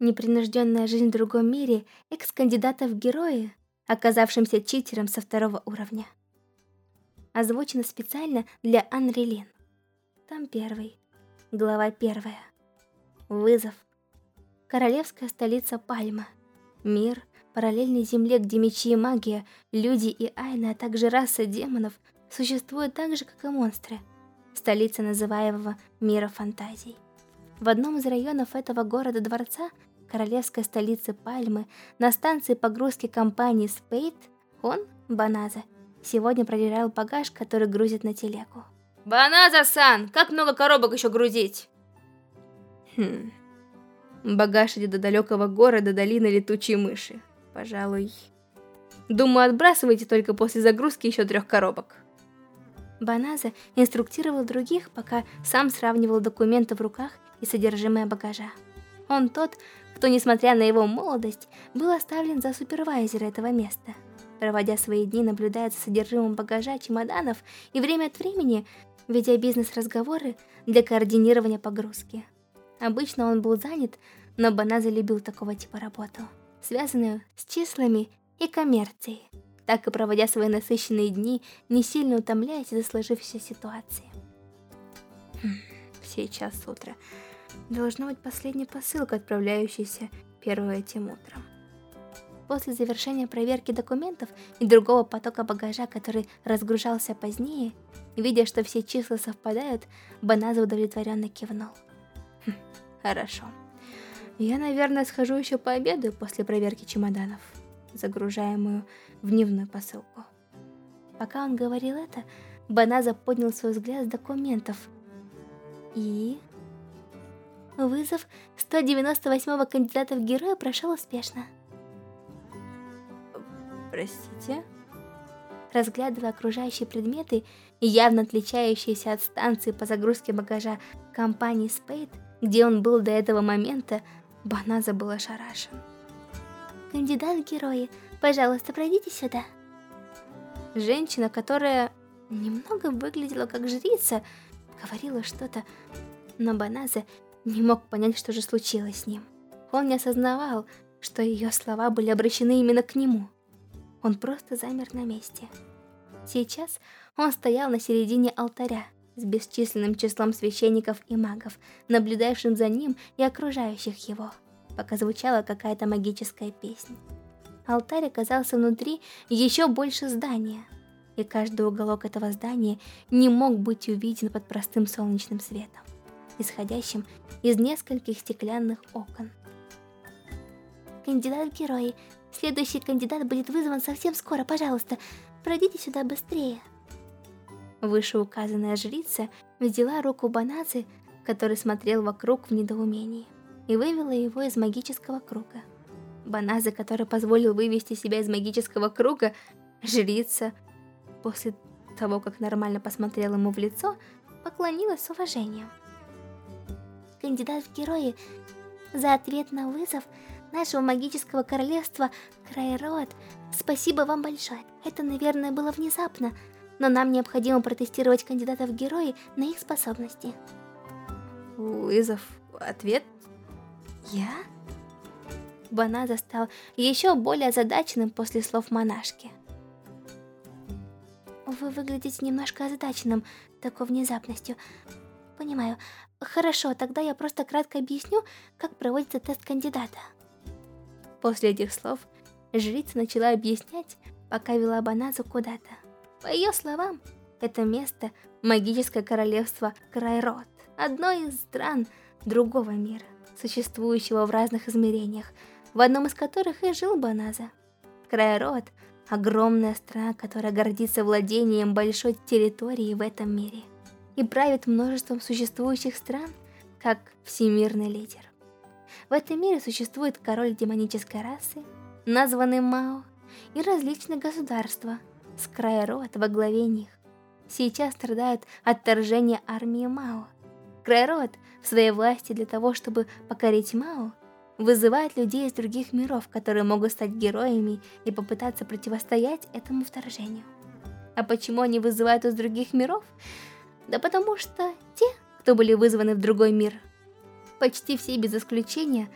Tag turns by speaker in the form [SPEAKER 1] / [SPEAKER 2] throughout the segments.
[SPEAKER 1] Непринужденная жизнь в другом мире экс-кандидата в герои, оказавшимся читером со второго уровня. Озвучено специально для Анрелин. Там первый. Глава первая. Вызов. Королевская столица Пальма. Мир, параллельной земле, где мечи и магия, люди и айны, а также раса демонов существуют так же, как и монстры. Столица называемого мира фантазий. В одном из районов этого города-дворца королевской столицы Пальмы, на станции погрузки компании Спейд, он, Баназа, сегодня проверял багаж, который грузит на телегу.
[SPEAKER 2] «Баназа-сан, как много коробок еще грузить?»
[SPEAKER 1] Хм... Багаж идет до далекого города долины летучей мыши. Пожалуй... Думаю, отбрасывайте только после загрузки еще трех коробок. Баназа инструктировал других, пока сам сравнивал документы в руках и содержимое багажа. Он тот, кто, несмотря на его молодость, был оставлен за супервайзера этого места. Проводя свои дни, наблюдая за содержимым багажа чемоданов и время от времени ведя бизнес-разговоры для координирования погрузки. Обычно он был занят, но Баназа любил такого типа работу, связанную с числами и коммерцией, так и проводя свои насыщенные дни, не сильно утомляясь из-за сложившейся ситуации. Хм, сейчас утро. Должна быть последняя посылка, отправляющаяся первым этим утром. После завершения проверки документов и другого потока багажа, который разгружался позднее, видя, что все числа совпадают, Баназа удовлетворенно кивнул. Хм, хорошо. Я, наверное, схожу еще пообедаю после проверки чемоданов, загружаемую в дневную посылку. Пока он говорил это, Баназа поднял свой взгляд с документов и... Вызов 198-го кандидата в героя прошел успешно. Простите? Разглядывая окружающие предметы, явно отличающиеся от станции по загрузке багажа компании Spade, где он был до этого момента, Баназа был ошарашен. «Кандидат в герои, пожалуйста, пройдите сюда». Женщина, которая немного выглядела как жрица, говорила что-то, но Баназа не мог понять, что же случилось с ним. Он не осознавал, что ее слова были обращены именно к нему. Он просто замер на месте. Сейчас он стоял на середине алтаря с бесчисленным числом священников и магов, наблюдавшим за ним и окружающих его, пока звучала какая-то магическая песня. Алтарь оказался внутри еще больше здания, и каждый уголок этого здания не мог быть увиден под простым солнечным светом исходящим из нескольких стеклянных окон. Кандидат в герои. Следующий кандидат будет вызван совсем скоро, пожалуйста. Пройдите сюда быстрее. Вышеуказанная жрица взяла руку Баназы, который смотрел вокруг в недоумении, и вывела его из магического круга. Баназа, который позволил вывести себя из магического круга, жрица, после того, как нормально посмотрела ему в лицо, поклонилась с уважением кандидат в герои за ответ на вызов нашего магического королевства Крайрод. Спасибо вам большое. Это, наверное, было внезапно, но нам необходимо протестировать кандидатов в герои на их способности. Вызов? Ответ? Я? Баназа стал еще более озадаченным после слов монашки. Вы выглядите немножко озадаченным такой внезапностью. Понимаю. Хорошо, тогда я просто кратко объясню, как проводится тест кандидата. После этих слов жрица начала объяснять, пока вела Баназу куда-то. По ее словам, это место – магическое королевство Крайрод, одно из стран другого мира, существующего в разных измерениях, в одном из которых и жил Баназа. Крайрод – огромная страна, которая гордится владением большой территории в этом мире и правит множеством существующих стран, как всемирный лидер. В этом мире существует король демонической расы, названный Мао, и различные государства, с края рот во главе них. Сейчас страдают от вторжения армии Мао. Крайрод в своей власти для того, чтобы покорить Мао, вызывает людей из других миров, которые могут стать героями и попытаться противостоять этому вторжению. А почему они вызывают из других миров? Да потому что те, кто были вызваны в другой мир, почти все без исключения,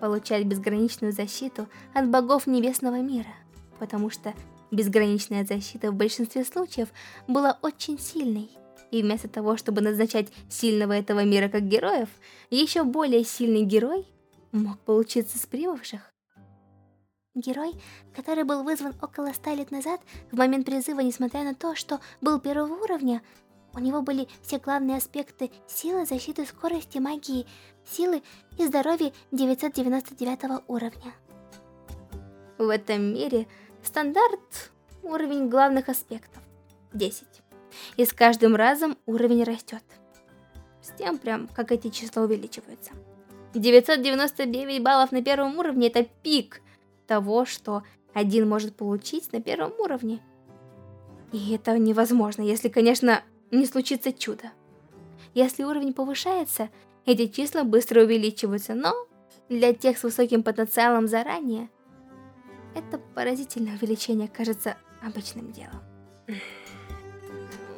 [SPEAKER 1] получать безграничную защиту от богов небесного мира, потому что безграничная защита в большинстве случаев была очень сильной. И вместо того, чтобы назначать сильного этого мира как героев, еще более сильный герой мог получиться с прибывших.
[SPEAKER 3] Герой, который был вызван около ста лет назад, в момент призыва, несмотря на то, что был первого уровня, у него были все главные аспекты силы, защиты, скорости, магии, силы и здоровья 999 уровня.
[SPEAKER 1] В этом мире стандарт уровень главных аспектов 10. И с каждым разом уровень растет. С тем прям, как эти числа увеличиваются. 999 баллов на первом уровне это пик того, что один может получить на первом уровне. И это невозможно, если, конечно, не случится чудо. Если уровень повышается, эти числа быстро увеличиваются, но для тех с высоким потенциалом заранее, это поразительное увеличение кажется обычным делом.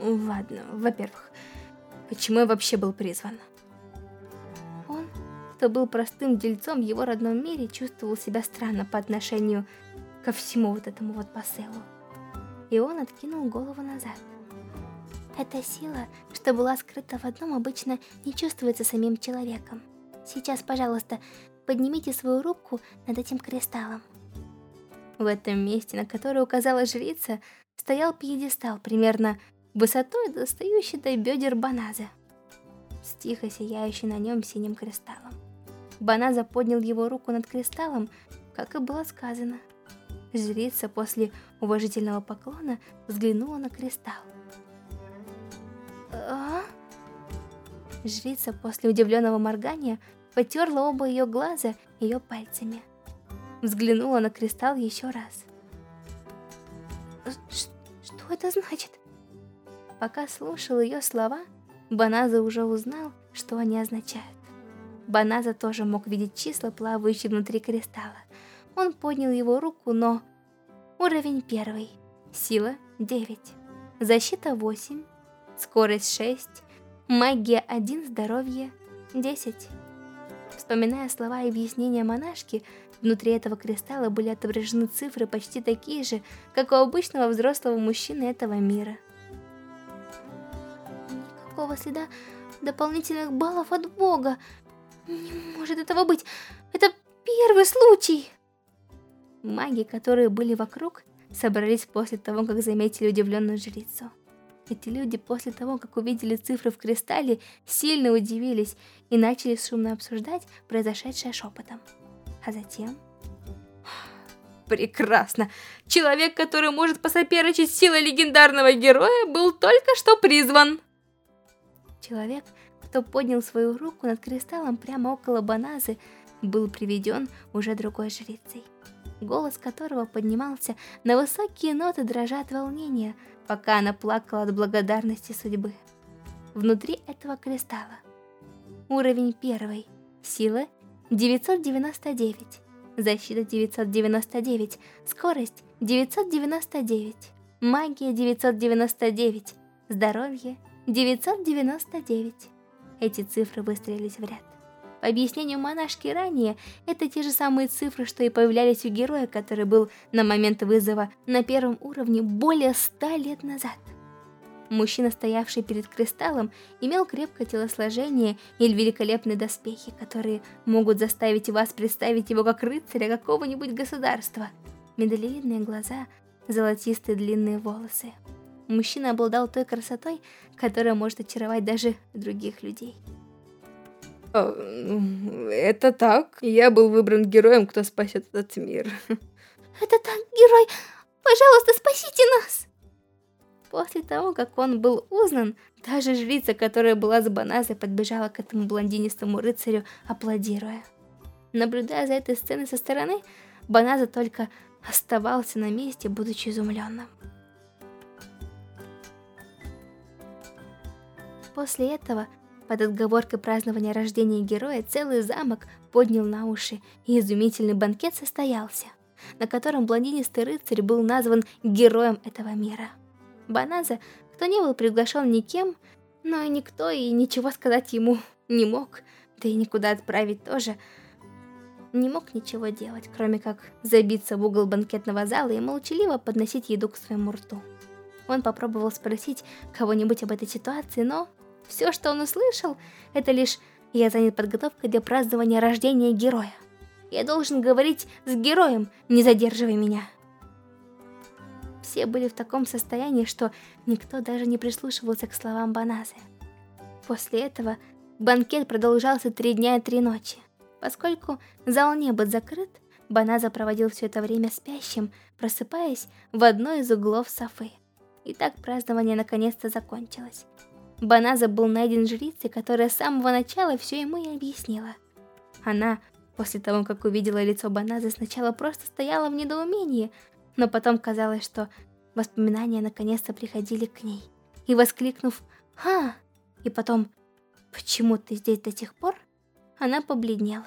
[SPEAKER 1] Ладно, во-первых, почему я вообще был призван? Он, кто был простым дельцом в его родном мире, чувствовал себя странно по отношению ко всему вот этому вот посылу. И он откинул голову назад.
[SPEAKER 3] Эта сила, что была скрыта в одном, обычно не чувствуется самим человеком. Сейчас, пожалуйста, поднимите свою руку над этим кристаллом.
[SPEAKER 1] В этом месте, на которое указала жрица, стоял пьедестал примерно высотой, достающий до бедер Баназа, с тихо сияющий на нем синим кристаллом. Баназа поднял его руку над кристаллом, как и было сказано. Жрица после уважительного поклона взглянула на кристалл.
[SPEAKER 3] А?
[SPEAKER 1] Жрица после удивленного моргания потерла оба ее глаза ее пальцами. Взглянула на кристалл еще раз.
[SPEAKER 3] Что это значит?
[SPEAKER 1] Пока слушал ее слова, Баназа уже узнал, что они означают. Баназа тоже мог видеть числа, плавающие внутри кристалла. Он поднял его руку, но... Уровень первый. Сила 9. Защита 8 скорость 6, магия 1, здоровье 10. Вспоминая слова и объяснения монашки, внутри этого кристалла были отображены цифры почти такие же, как у обычного взрослого мужчины этого мира.
[SPEAKER 3] Никакого следа дополнительных баллов от Бога. Не может этого быть. Это первый случай.
[SPEAKER 1] Маги, которые были вокруг, собрались после того, как заметили удивленную жрицу. Эти люди после того, как увидели цифры в кристалле, сильно удивились и начали шумно обсуждать произошедшее шепотом. А затем... Прекрасно! Человек, который может посоперничать с силой легендарного героя, был только что призван! Человек, кто поднял свою руку над кристаллом прямо около Баназы, был приведен уже другой жрицей, голос которого поднимался на высокие ноты дрожа от волнения, пока она плакала от благодарности судьбы. Внутри этого кристалла. Уровень первый. Сила 999. Защита 999. Скорость 999. Магия 999. Здоровье 999. Эти цифры выстроились в ряд. По объяснению монашки ранее, это те же самые цифры, что и появлялись у героя, который был на момент вызова на первом уровне более ста лет назад. Мужчина, стоявший перед кристаллом, имел крепкое телосложение и великолепные доспехи, которые могут заставить вас представить его как рыцаря какого-нибудь государства. Медалевидные глаза, золотистые длинные волосы. Мужчина обладал той красотой, которая может очаровать даже других людей.
[SPEAKER 2] А, это так. Я был выбран героем, кто спасет этот мир.
[SPEAKER 3] Это так, герой! Пожалуйста, спасите нас!
[SPEAKER 1] После того, как он был узнан, даже жрица, которая была с Баназой, подбежала к этому блондинистому рыцарю, аплодируя. Наблюдая за этой сценой со стороны, Баназа только оставался на месте, будучи изумленным. После этого под отговоркой празднования рождения героя целый замок поднял на уши, и изумительный банкет состоялся, на котором блондинистый рыцарь был назван героем этого мира. Баназа, кто не был приглашен никем, но и никто и ничего сказать ему не мог, да и никуда отправить тоже.
[SPEAKER 3] не мог ничего делать, кроме как забиться в угол банкетного зала и молчаливо подносить еду к своему рту. Он попробовал спросить кого-нибудь об этой ситуации, но все, что он услышал, это лишь «я занят подготовкой для празднования рождения героя». Я должен говорить с героем, не задерживай меня. Все были в таком состоянии, что никто даже не прислушивался к словам Баназы. После этого банкет продолжался три дня и три ночи. Поскольку зал не был закрыт, Баназа проводил все это время спящим, просыпаясь в одной из углов Софы. И так празднование наконец-то закончилось. Баназа был найден жрицей, которая с самого начала все ему и объяснила. Она, после того, как увидела лицо Баназы, сначала просто стояла в недоумении, но потом казалось, что воспоминания наконец-то приходили к ней. И воскликнув «Ха!» и потом «Почему ты здесь до сих пор?» она побледнела.